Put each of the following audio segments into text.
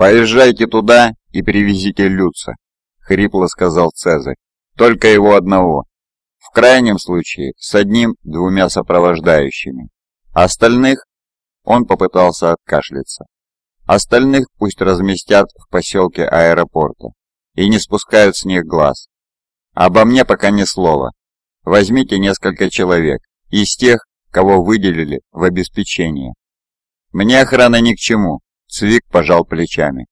«Поезжайте туда и привезите Люца», — хрипло сказал Цезарь. «Только его одного. В крайнем случае с одним-двумя сопровождающими. Остальных...» Он попытался откашляться. «Остальных пусть разместят в поселке аэропорта и не спускают с них глаз. Обо мне пока ни слова. Возьмите несколько человек из тех, кого выделили в обеспечение. Мне охрана ни к чему, Цвик пожал плечами.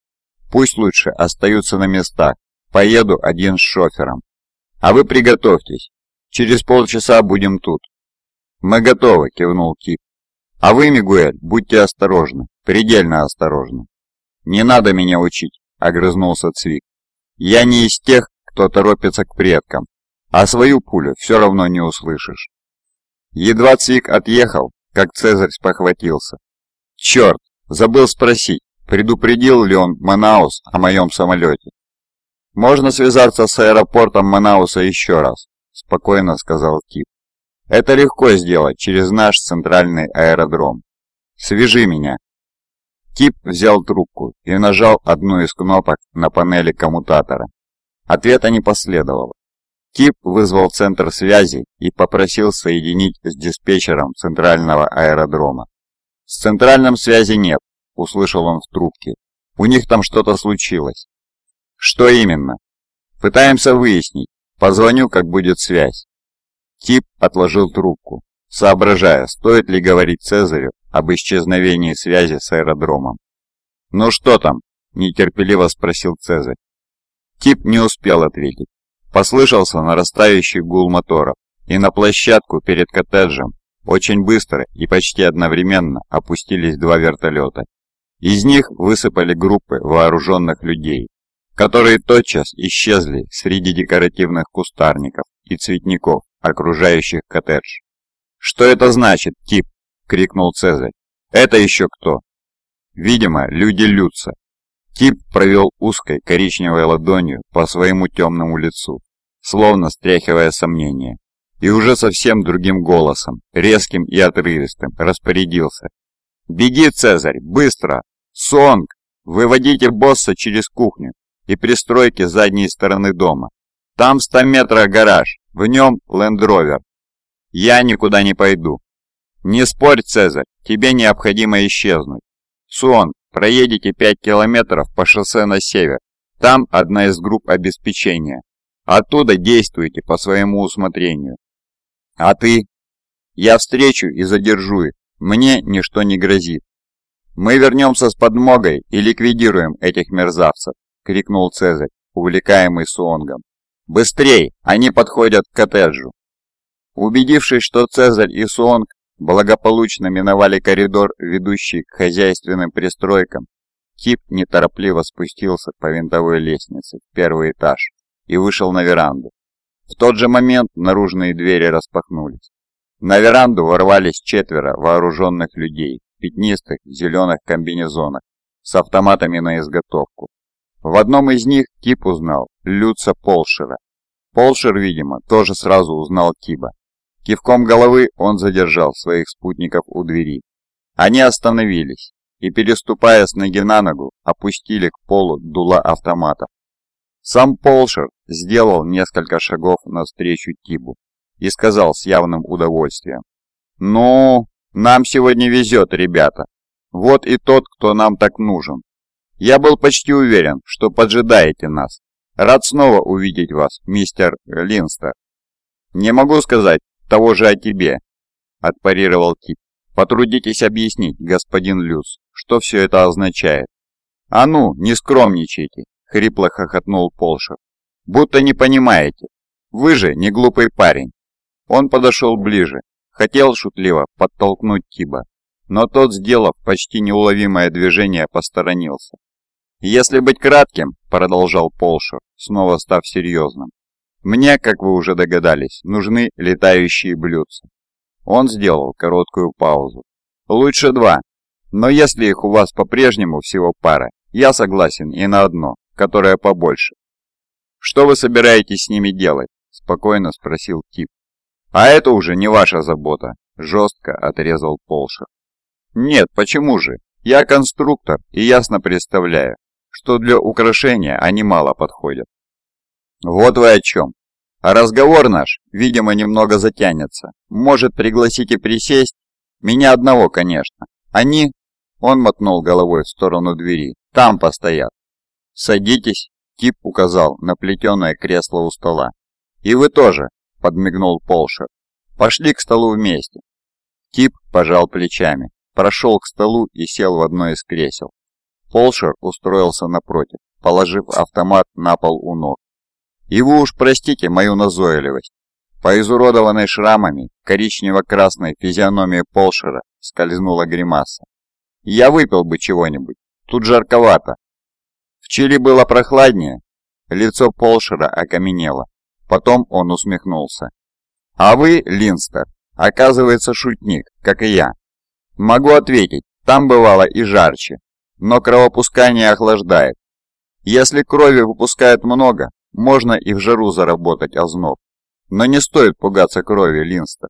Пусть лучше остаются на местах, поеду один с шофером. А вы приготовьтесь, через полчаса будем тут. Мы готовы, кивнул Кип. А вы, Мигуэль, будьте осторожны, предельно осторожны. Не надо меня учить, огрызнулся Цвик. Я не из тех, кто торопится к предкам, а свою пулю все равно не услышишь. Едва Цвик отъехал, как Цезарь спохватился. Черт, забыл спросить, предупредил ли он Манаус о моем самолете. «Можно связаться с аэропортом Манауса еще раз», – спокойно сказал Кип. «Это легко сделать через наш центральный аэродром. Свяжи меня». Кип взял трубку и нажал одну из кнопок на панели коммутатора. Ответа не последовало. Кип вызвал центр связи и попросил соединить с диспетчером центрального аэродрома. «С центральным связи нет», — услышал он в трубке. «У них там что-то случилось». «Что именно?» «Пытаемся выяснить. Позвоню, как будет связь». Кип отложил трубку, соображая, стоит ли говорить Цезарю об исчезновении связи с аэродромом. «Ну что там?» – нетерпеливо спросил Цезарь. Кип не успел ответить. Послышался нарастающий гул моторов, и на площадку перед коттеджем очень быстро и почти одновременно опустились два вертолета. Из них высыпали группы вооруженных людей, которые тотчас исчезли среди декоративных кустарников и цветников, окружающих коттедж. «Что это значит, тип?» — крикнул Цезарь. «Это еще кто?» «Видимо, люди Люца, Тип провел узкой коричневой ладонью по своему темному лицу, словно стряхивая сомнения, и уже совсем другим голосом, резким и отрывистым, распорядился. «Беги, Цезарь, быстро! Сонг! Выводите босса через кухню и пристройки задней стороны дома. Там в 100 метрах гараж, в нем лендровер. Я никуда не пойду. Не спорь, Цезарь, тебе необходимо исчезнуть. Сонг, Проедете 5 километров по шоссе на север. Там одна из групп обеспечения. Оттуда действуйте по своему усмотрению. А ты? Я встречу и задержу их. Мне ничто не грозит. Мы вернемся с подмогой и ликвидируем этих мерзавцев, крикнул Цезарь, увлекаемый Суонгом. Быстрей, они подходят к коттеджу. Убедившись, что Цезарь и Суонг благополучно миновали коридор, ведущий к хозяйственным пристройкам, Кип неторопливо спустился по винтовой лестнице в первый этаж и вышел на веранду. В тот же момент наружные двери распахнулись. На веранду ворвались четверо вооруженных людей в пятнистых зеленых комбинезонах с автоматами на изготовку. В одном из них Кип узнал Люца Полшера. Полшер, видимо, тоже сразу узнал Киба Кивком головы он задержал своих спутников у двери. Они остановились и, переступая с ноги на ногу, опустили к полу дула автоматов. Сам Полшер сделал несколько шагов навстречу Тибу и сказал с явным удовольствием. «Ну, нам сегодня везет, ребята. Вот и тот, кто нам так нужен. Я был почти уверен, что поджидаете нас. Рад снова увидеть вас, мистер Линстер. Не могу сказать, того же о тебе», – отпарировал Тип. «Потрудитесь объяснить, господин Люс, что все это означает». «А ну, не скромничайте», – хрипло хохотнул Полшев. «Будто не понимаете. Вы же не глупый парень». Он подошел ближе, хотел шутливо подтолкнуть Тиба, но тот, сделав почти неуловимое движение, посторонился. «Если быть кратким», — продолжал Полшев, снова став серьезным, мне, как вы уже догадались, нужны летающие блюдца. Он сделал короткую паузу. Лучше два. Но если их у вас по-прежнему всего пара, я согласен и на одно, которое побольше. Что вы собираетесь с ними делать? Спокойно спросил Тип. А это уже не ваша забота, жестко отрезал Полшер. Нет, почему же? Я конструктор и ясно представляю, что для украшения они мало подходят. Вот вы о чем. разговор наш, видимо, немного затянется. Может, пригласите присесть? Меня одного, конечно. Они... Он мотнул головой в сторону двери. Там постоят. Садитесь. Тип указал на плетеное кресло у стола. «И вы тоже», — подмигнул Полшер. «Пошли к столу вместе». Тип пожал плечами, прошел к столу и сел в одно из кресел. Полшер устроился напротив, положив автомат на пол у ног. «И вы уж простите мою назойливость». По изуродованной шрамами коричнево-красной физиономии Полшера скользнула гримаса. «Я выпил бы чего-нибудь. Тут жарковато». Чили было прохладнее. Лицо Полшера окаменело. Потом он усмехнулся. «А вы, Линстер, оказывается шутник, как и я. Могу ответить, там бывало и жарче, но кровопускание охлаждает. Если крови выпускают много, можно и в жару заработать озноб. Но не стоит пугаться крови, Линстер.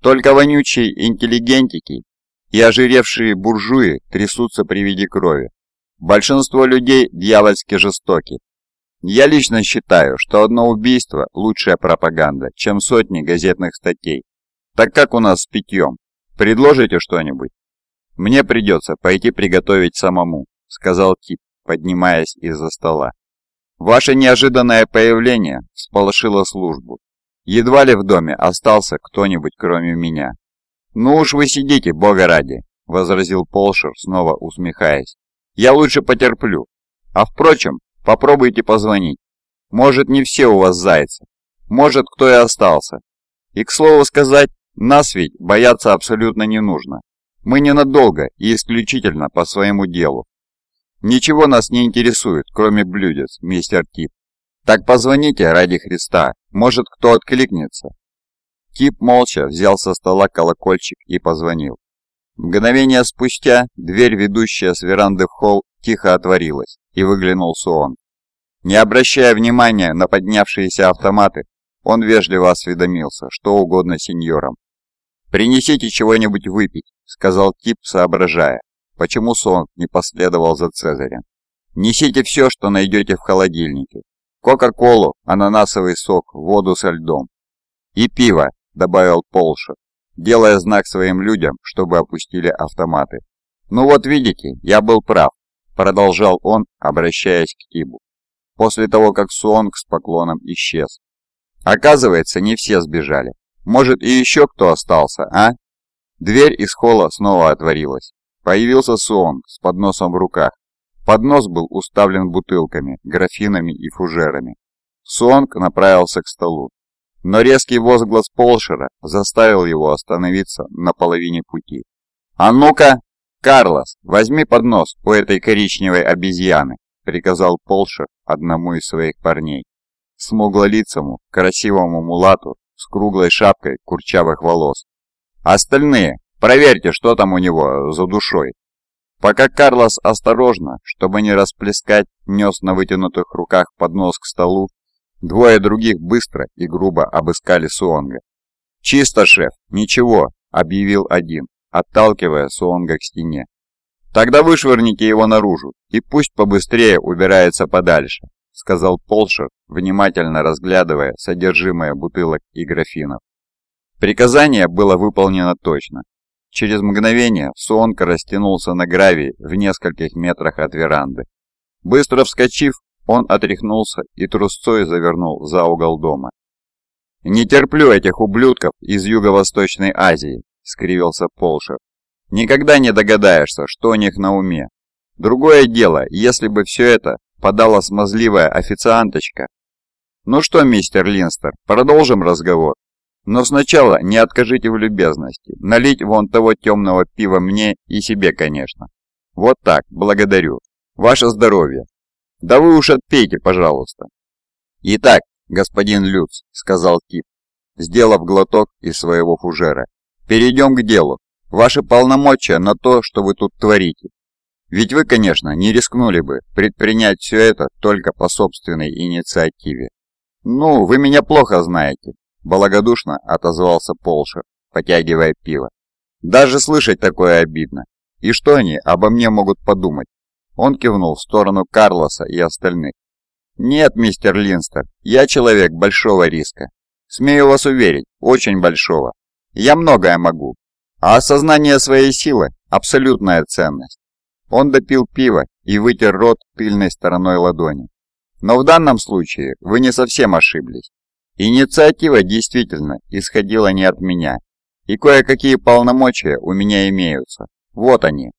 Только вонючие интеллигентики и ожиревшие буржуи трясутся при виде крови. Большинство людей дьявольски жестоки. Я лично считаю, что одно убийство – лучшая пропаганда, чем сотни газетных статей. Так как у нас с питьем? Предложите что-нибудь? Мне придется пойти приготовить самому, сказал Тип, поднимаясь из-за стола. Ваше неожиданное появление всполошило службу. Едва ли в доме остался кто-нибудь кроме меня. Ну уж вы сидите, бога ради, возразил Полшер, снова усмехаясь. Я лучше потерплю. А впрочем, попробуйте позвонить. Может, не все у вас зайцы. Может, кто и остался. И, к слову сказать, нас ведь бояться абсолютно не нужно. Мы ненадолго и исключительно по своему делу. Ничего нас не интересует, кроме блюдец, мистер Тип. Так позвоните ради Христа, может кто откликнется. Тип молча взял со стола колокольчик и позвонил. Мгновение спустя дверь, ведущая с веранды в холл, тихо отворилась, и выглянул Суон. Не обращая внимания на поднявшиеся автоматы, он вежливо осведомился, что угодно сеньорам. «Принесите чего-нибудь выпить», — сказал Тип, соображая, почему Сон не последовал за Цезарем. «Несите все, что найдете в холодильнике. Кока-колу, ананасовый сок, воду со льдом. И пиво», — добавил Полшер, делая знак своим людям, чтобы опустили автоматы. «Ну вот видите, я был прав», — продолжал он, обращаясь к Тибу, после того, как Суонг с поклоном исчез. «Оказывается, не все сбежали. Может, и еще кто остался, а?» Дверь из холла снова отворилась. Появился Суонг с подносом в руках. Поднос был уставлен бутылками, графинами и фужерами. Суонг направился к столу. Но резкий возглас Полшера заставил его остановиться на половине пути. «А ну-ка, Карлос, возьми поднос у этой коричневой обезьяны», приказал Полшер одному из своих парней. Смуглолицому, красивому мулату с круглой шапкой курчавых волос. Остальные, проверьте, что там у него за душой. Пока Карлос осторожно, чтобы не расплескать, нес на вытянутых руках поднос к столу, двое других быстро и грубо обыскали Суонга. «Чисто, шеф, ничего», — объявил один, отталкивая Суонга к стене. «Тогда вышвырните его наружу, и пусть побыстрее убирается подальше сказал Полшер, внимательно разглядывая содержимое бутылок и графинов. Приказание было выполнено точно. Через мгновение Суонка растянулся на гравии в нескольких метрах от веранды. Быстро вскочив, он отряхнулся и трусцой завернул за угол дома. «Не терплю этих ублюдков из Юго-Восточной Азии», — скривился Полшер. «Никогда не догадаешься, что у них на уме. Другое дело, если бы все это подала смазливая официанточка. «Ну что, мистер Линстер, продолжим разговор. Но сначала не откажите в любезности. Налить вон того темного пива мне и себе, конечно. Вот так, благодарю. Ваше здоровье. Да вы уж отпейте, пожалуйста». «Итак, господин Люц», — сказал Тип, сделав глоток из своего фужера, — «перейдем к делу. Ваши полномочия на то, что вы тут творите. Ведь вы, конечно, не рискнули бы предпринять все это только по собственной инициативе. «Ну, вы меня плохо знаете», – благодушно отозвался Полшер, потягивая пиво. «Даже слышать такое обидно. И что они обо мне могут подумать? Он кивнул в сторону Карлоса и остальных. «Нет, мистер Линстер, я человек большого риска. Смею вас уверить, очень большого. Я многое могу. А осознание своей силы – абсолютная ценность». Он допил пиво и вытер рот тыльной стороной ладони. Но в данном случае вы не совсем ошиблись. Инициатива действительно исходила не от меня, и кое-какие полномочия у меня имеются. Вот они.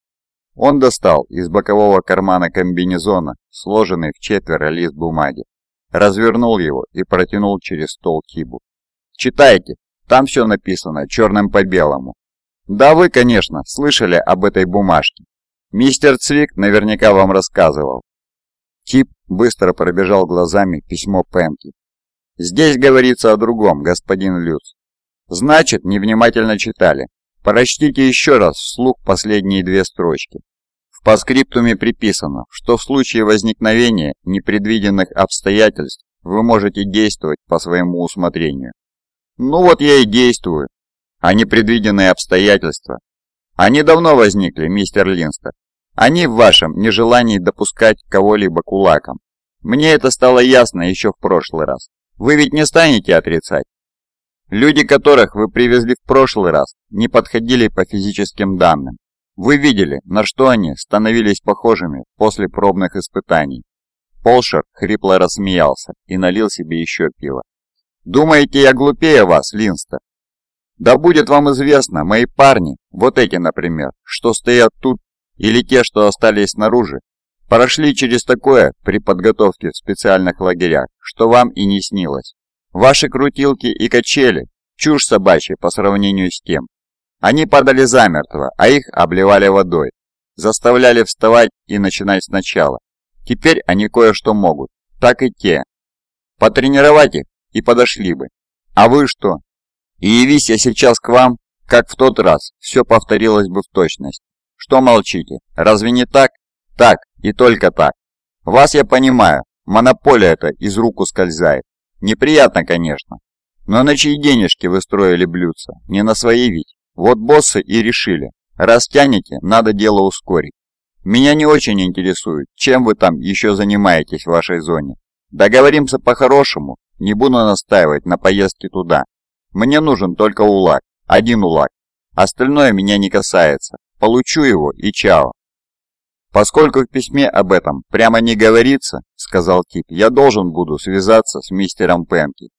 Он достал из бокового кармана комбинезона сложенный в четверо лист бумаги, развернул его и протянул через стол Кибу. «Читайте, там все написано черным по белому. Да вы, конечно, слышали об этой бумажке. Мистер Цвик наверняка вам рассказывал». Кип быстро пробежал глазами письмо Пенки. «Здесь говорится о другом, господин Люц. Значит, невнимательно читали. Прочтите еще раз вслух последние две строчки. В паскриптуме приписано, что в случае возникновения непредвиденных обстоятельств вы можете действовать по своему усмотрению. Ну вот я и действую. А непредвиденные обстоятельства? Они давно возникли, мистер Линстер. Они в вашем нежелании допускать кого-либо кулаком. Мне это стало ясно еще в прошлый раз. Вы ведь не станете отрицать? Люди, которых вы привезли в прошлый раз, не подходили по физическим данным. Вы видели, на что они становились похожими после пробных испытаний. Полшер хрипло рассмеялся и налил себе еще пиво. «Думаете, я глупее вас, Линстер? Да будет вам известно, мои парни, вот эти, например, что стоят тут, или те, что остались снаружи, прошли через такое при подготовке в специальных лагерях, что вам и не снилось. Ваши крутилки и качели – чушь собачья по сравнению с тем. Они падали замертво, а их обливали водой, заставляли вставать и начинать сначала. Теперь они кое-что могут, так и те. Потренировать их и подошли бы. А вы что? И явись я сейчас к вам, как в тот раз, все повторилось бы в точность. Что молчите? Разве не так? Так, и только так. Вас я понимаю, монополия эта из рук ускользает. Неприятно, конечно. Но на чьи денежки вы строили блюдца? Не на свои ведь. Вот боссы и решили. Раз тянете, надо дело ускорить. Меня не очень интересует, чем вы там еще занимаетесь в вашей зоне. Договоримся по-хорошему, не буду настаивать на поездке туда. Мне нужен только УЛАГ, один УЛАГ. Остальное меня не касается. Получу его и чао. «Поскольку в письме об этом прямо не говорится, — сказал Кип, — я должен буду связаться с мистером Пенки».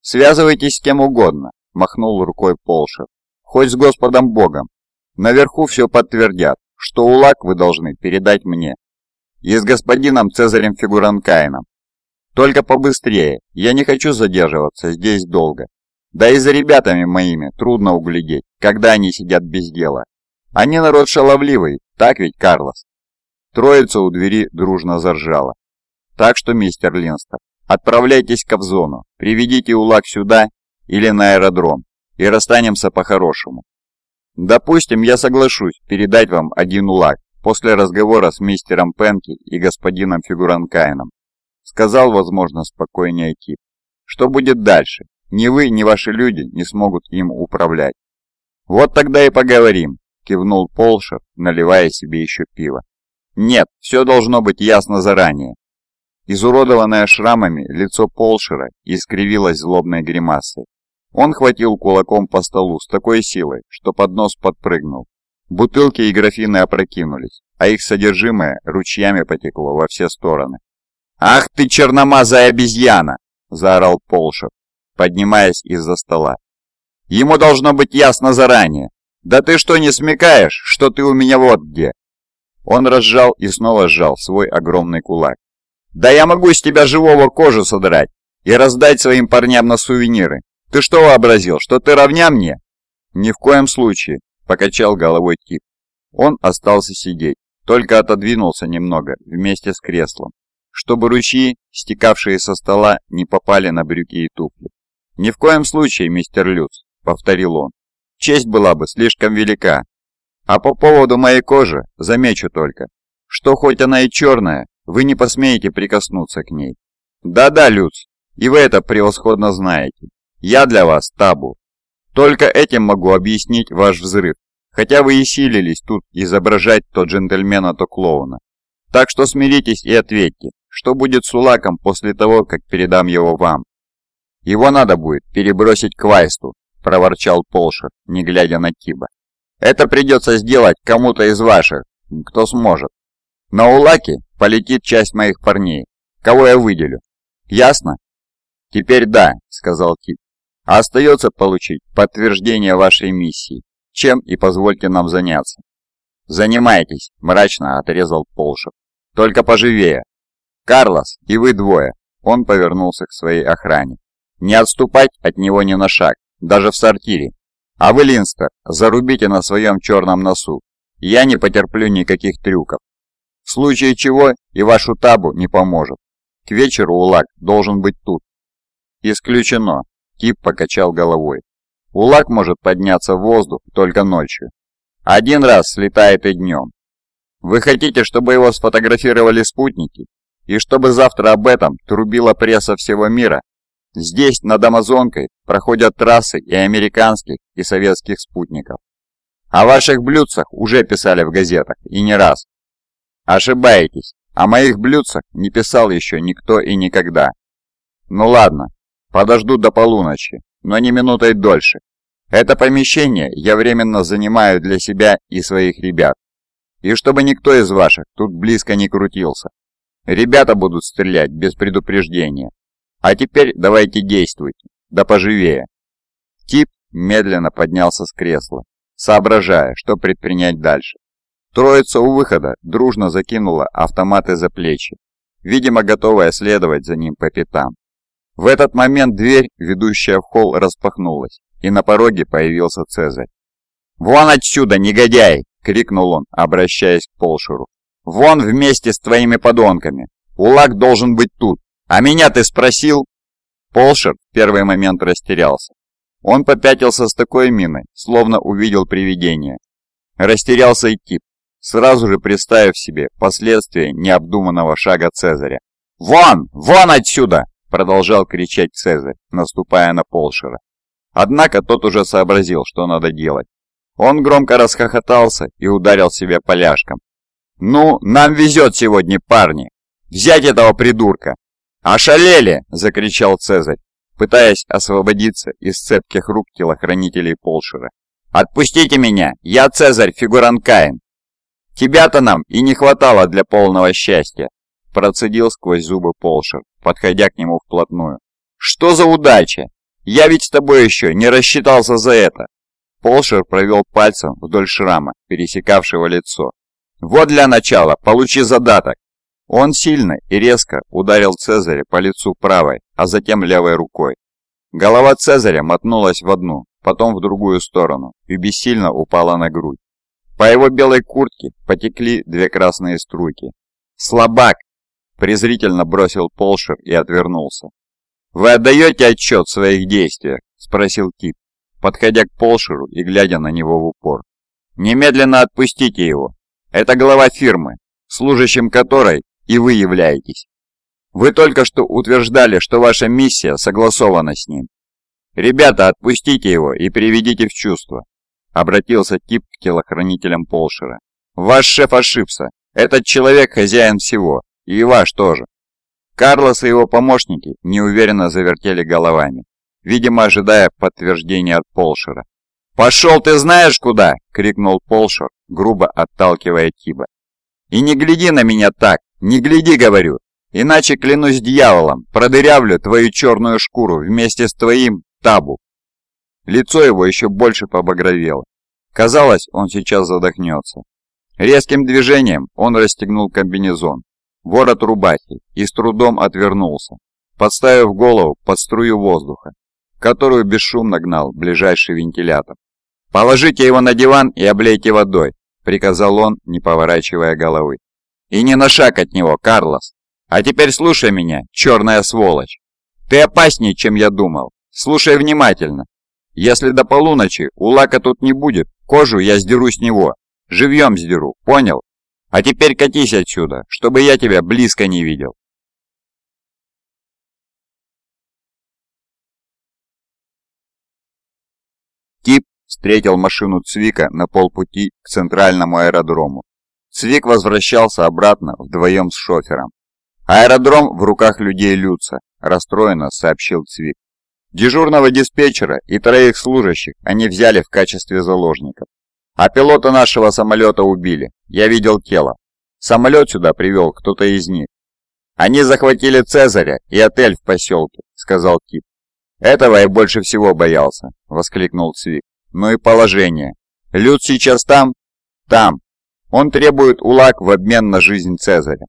«Связывайтесь с кем угодно», — махнул рукой Полшер. «Хоть с Господом Богом. Наверху все подтвердят, что УЛАК вы должны передать мне. И с господином Цезарем Фигуранкаином. Только побыстрее, я не хочу задерживаться здесь долго. Да и за ребятами моими трудно углядеть, когда они сидят без дела. Они народ шаловливый, так ведь, Карлос?» Троица у двери дружно заржала. «Так что, мистер Линстер, отправляйтесь к Кобзону, приведите Улак сюда или на аэродром, и расстанемся по-хорошему. Допустим, я соглашусь передать вам один Улак после разговора с мистером Пенки и господином Фигуранкайном. Сказал, возможно, спокойнее тип. Что будет дальше? Ни вы, ни ваши люди не смогут им управлять. Вот тогда и поговорим, кивнул Полшер, наливая себе еще пиво. Нет, все должно быть ясно заранее. Изуродованное шрамами лицо Полшера искривилось злобной гримасой. Он хватил кулаком по столу с такой силой, что поднос подпрыгнул. Бутылки и графины опрокинулись, а их содержимое ручьями потекло во все стороны. «Ах ты, черномазая обезьяна!» – заорал Полшер, поднимаясь из-за стола. «Ему должно быть ясно заранее. Да ты что, не смекаешь, что ты у меня вот где?» Он разжал и снова сжал свой огромный кулак. «Да я могу с тебя живого кожу содрать и раздать своим парням на сувениры. Ты что вообразил, что ты равня мне?» «Ни в коем случае», — покачал головой тип. Он остался сидеть, только отодвинулся немного вместе с креслом, чтобы ручьи, стекавшие со стола, не попали на брюки и туфли. «Ни в коем случае, мистер Люц», — повторил он. «Честь была бы слишком велика, а по поводу моей кожи замечу только, что хоть она и черная, вы не посмеете прикоснуться к ней. Да-да, Люц, и вы это превосходно знаете. Я для вас табу. Только этим могу объяснить ваш взрыв, хотя вы и силились тут изображать то джентльмена, то клоуна. Так что смиритесь и ответьте, что будет с Улаком после того, как передам его вам. Его надо будет перебросить к Вайсту, проворчал Полшер, не глядя на Киба. Это придется сделать кому-то из ваших, кто сможет. На Улаке полетит часть моих парней, кого я выделю. Ясно? Теперь да, сказал Киб. А остается получить подтверждение вашей миссии, чем и позвольте нам заняться. «Занимайтесь», – мрачно отрезал Полшев. «Только поживее. Карлос, и вы двое». Он повернулся к своей охране. «Не отступать от него ни на шаг, даже в сортире. А вы, Линстер, зарубите на своем черном носу. Я не потерплю никаких трюков. В случае чего и вашу табу не поможет. К вечеру Улак должен быть тут». «Исключено», – Тип покачал головой. «Улак может подняться в воздух только ночью. Один раз слетает и днем. Вы хотите, чтобы его сфотографировали спутники? И чтобы завтра об этом трубила пресса всего мира? Здесь, над Амазонкой, проходят трассы и американских, и советских спутников. О ваших блюдцах уже писали в газетах, и не раз. Ошибаетесь, о моих блюдцах не писал еще никто и никогда. Ну ладно, подожду до полуночи, но не минутой дольше. Это помещение я временно занимаю для себя и своих ребят. И чтобы никто из ваших тут близко не крутился. Ребята будут стрелять без предупреждения. А теперь давайте действуйте, да поживее. Тип медленно поднялся с кресла, соображая, что предпринять дальше. Троица у выхода дружно закинула автоматы за плечи, видимо, готовая следовать за ним по пятам. В этот момент дверь, ведущая в холл, распахнулась, и на пороге появился Цезарь. «Вон отсюда, негодяй!» — крикнул он, обращаясь к Полшеру. «Вон вместе с твоими подонками! Улак должен быть тут! А меня ты спросил?» Полшер в первый момент растерялся. Он попятился с такой миной, словно увидел привидение. Растерялся и тип, сразу же представив себе последствия необдуманного шага Цезаря. «Вон! Вон отсюда!» — продолжал кричать Цезарь, наступая на Полшера. Однако тот уже сообразил, что надо делать. Он громко расхохотался и ударил себя поляшком. «Ну, нам везет сегодня, парни! Взять этого придурка!» «Ошалели!» – закричал Цезарь, пытаясь освободиться из цепких рук телохранителей Полшера. «Отпустите меня! Я Цезарь, фигурант Каин!» «Тебя-то нам и не хватало для полного счастья!» – процедил сквозь зубы Полшер, подходя к нему вплотную. «Что за удача! Я ведь с тобой еще не рассчитался за это. Полшер провел пальцем вдоль шрама, пересекавшего лицо. Вот для начала, получи задаток. Он сильно и резко ударил Цезаря по лицу правой, а затем левой рукой. Голова Цезаря мотнулась в одну, потом в другую сторону и бессильно упала на грудь. По его белой куртке потекли две красные струйки. «Слабак!» – презрительно бросил Полшер и отвернулся. «Вы отдаете отчет в своих действиях?» – спросил Кип, подходя к Полшеру и глядя на него в упор. «Немедленно отпустите его. Это глава фирмы, служащим которой и вы являетесь. Вы только что утверждали, что ваша миссия согласована с ним. Ребята, отпустите его и приведите в чувство», – обратился Кип к телохранителям Полшера. «Ваш шеф ошибся. Этот человек хозяин всего, и ваш тоже». Карлос и его помощники неуверенно завертели головами, видимо, ожидая подтверждения от Полшера. «Пошел ты знаешь куда!» — крикнул Полшер, грубо отталкивая Тиба. «И не гляди на меня так! Не гляди, говорю! Иначе, клянусь дьяволом, продырявлю твою черную шкуру вместе с твоим табу!» Лицо его еще больше побагровело. Казалось, он сейчас задохнется. Резким движением он расстегнул комбинезон, ворот рубахи и с трудом отвернулся, подставив голову под струю воздуха, которую бесшумно гнал ближайший вентилятор. «Положите его на диван и облейте водой», — приказал он, не поворачивая головы. «И не на шаг от него, Карлос. А теперь слушай меня, черная сволочь. Ты опаснее, чем я думал. Слушай внимательно. Если до полуночи у Лака тут не будет, кожу я сдеру с него. Живьем сдеру, понял? А теперь катись отсюда, чтобы я тебя близко не видел. Тип встретил машину Цвика на полпути к центральному аэродрому. Цвик возвращался обратно вдвоем с шофером. «Аэродром в руках людей Люца», – расстроенно сообщил Цвик. «Дежурного диспетчера и троих служащих они взяли в качестве заложников. А пилота нашего самолета убили. Я видел тело. Самолет сюда привел кто-то из них. Они захватили Цезаря и отель в поселке», – сказал Тип. «Этого я больше всего боялся», – воскликнул Цвик. «Ну и положение. Люд сейчас там?» «Там. Он требует УЛАК в обмен на жизнь Цезаря.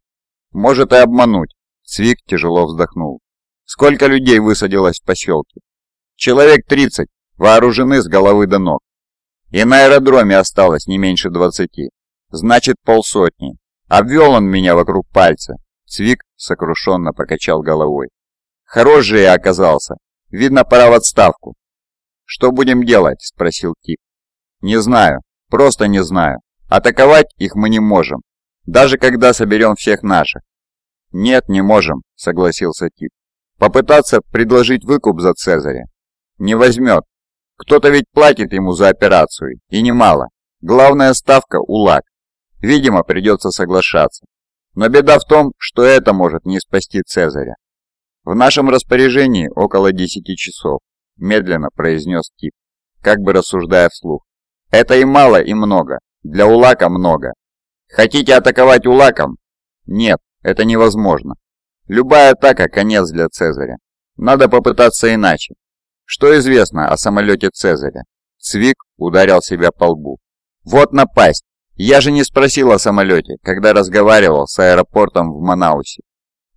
Может и обмануть. Цвик тяжело вздохнул. Сколько людей высадилось в поселке? Человек 30, вооружены с головы до ног. И на аэродроме осталось не меньше 20. Значит, полсотни. Обвел он меня вокруг пальца. Цвик сокрушенно покачал головой. Хорош же я оказался. Видно, пора в отставку. «Что будем делать?» – спросил Тип. «Не знаю. Просто не знаю. Атаковать их мы не можем. Даже когда соберем всех наших. Нет, не можем, согласился Тип. Попытаться предложить выкуп за Цезаря. Не возьмет. Кто-то ведь платит ему за операцию, и немало. Главная ставка – УЛАК. Видимо, придется соглашаться. Но беда в том, что это может не спасти Цезаря. В нашем распоряжении около 10 часов, медленно произнес Тип, как бы рассуждая вслух. Это и мало, и много. Для УЛАКа много. Хотите атаковать УЛАКом? Нет, это невозможно. Любая атака – конец для Цезаря. Надо попытаться иначе. Что известно о самолете Цезаря? Цвик ударил себя по лбу. Вот напасть! Я же не спросил о самолете, когда разговаривал с аэропортом в Манаусе.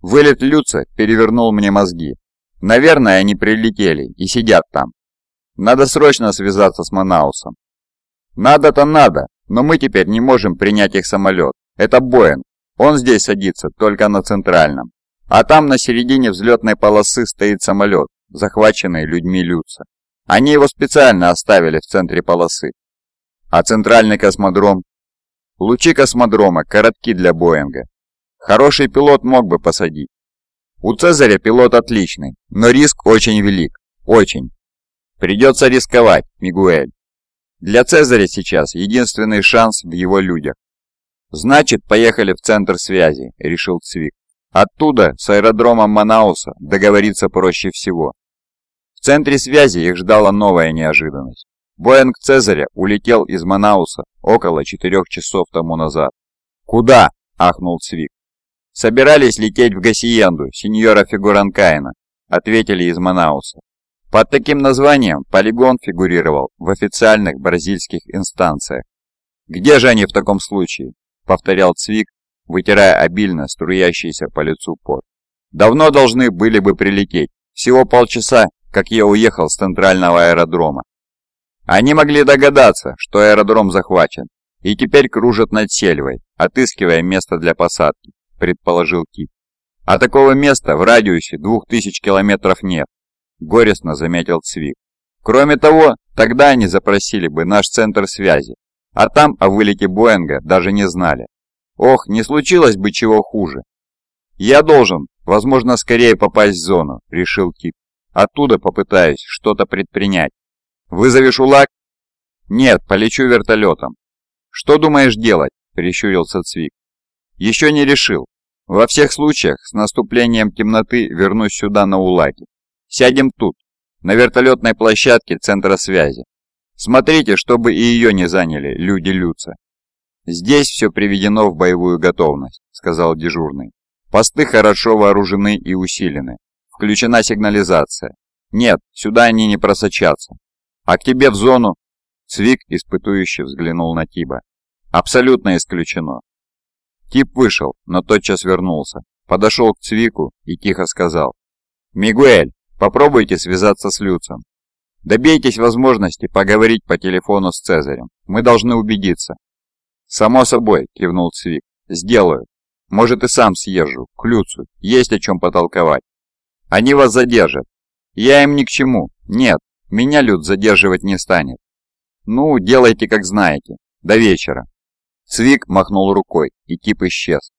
Вылет Люца перевернул мне мозги. Наверное, они прилетели и сидят там. Надо срочно связаться с Манаусом. Надо-то надо, но мы теперь не можем принять их самолет. Это Боинг. Он здесь садится только на центральном. А там на середине взлетной полосы стоит самолет, захваченный людьми Люца. Они его специально оставили в центре полосы. А центральный космодром? Лучи космодрома коротки для Боинга. Хороший пилот мог бы посадить. У Цезаря пилот отличный, но риск очень велик. Очень. Придется рисковать, Мигуэль. Для Цезаря сейчас единственный шанс в его людях. «Значит, поехали в центр связи», — решил Цвик. «Оттуда, с аэродрома Манауса, договориться проще всего». В центре связи их ждала новая неожиданность. Боинг Цезаря улетел из Манауса около четырех часов тому назад. «Куда?» – ахнул Цвик. «Собирались лететь в Гассиенду, сеньора Фигуранкаина», – ответили из Манауса. Под таким названием полигон фигурировал в официальных бразильских инстанциях. «Где же они в таком случае?» — повторял Цвик, вытирая обильно струящийся по лицу пот. «Давно должны были бы прилететь. Всего полчаса, как я уехал с центрального аэродрома. Они могли догадаться, что аэродром захвачен, и теперь кружат над сельвой, отыскивая место для посадки», — предположил Кит. «А такого места в радиусе двух тысяч километров нет горестно заметил Цвик. Кроме того, тогда они запросили бы наш центр связи, а там о вылете Боинга даже не знали. Ох, не случилось бы чего хуже. Я должен, возможно, скорее попасть в зону, решил Кип. Оттуда попытаюсь что-то предпринять. Вызовешь УЛАК? Нет, полечу вертолетом. Что думаешь делать? Прищурился Цвик. Еще не решил. Во всех случаях с наступлением темноты вернусь сюда на УЛАКе. Сядем тут, на вертолетной площадке центра связи. Смотрите, чтобы и ее не заняли люди Люца. Здесь все приведено в боевую готовность, сказал дежурный. Посты хорошо вооружены и усилены. Включена сигнализация. Нет, сюда они не просочатся. А к тебе в зону? Цвик испытующе взглянул на Тиба. Абсолютно исключено. Тип вышел, но тотчас вернулся. Подошел к Цвику и тихо сказал. «Мигуэль, Попробуйте связаться с Люцем. Добейтесь возможности поговорить по телефону с Цезарем. Мы должны убедиться. Само собой, кивнул Цвик. Сделаю. Может и сам съезжу, к Люцу. Есть о чем потолковать. Они вас задержат. Я им ни к чему. Нет, меня Люц задерживать не станет. Ну, делайте как знаете. До вечера. Цвик махнул рукой, и тип исчез.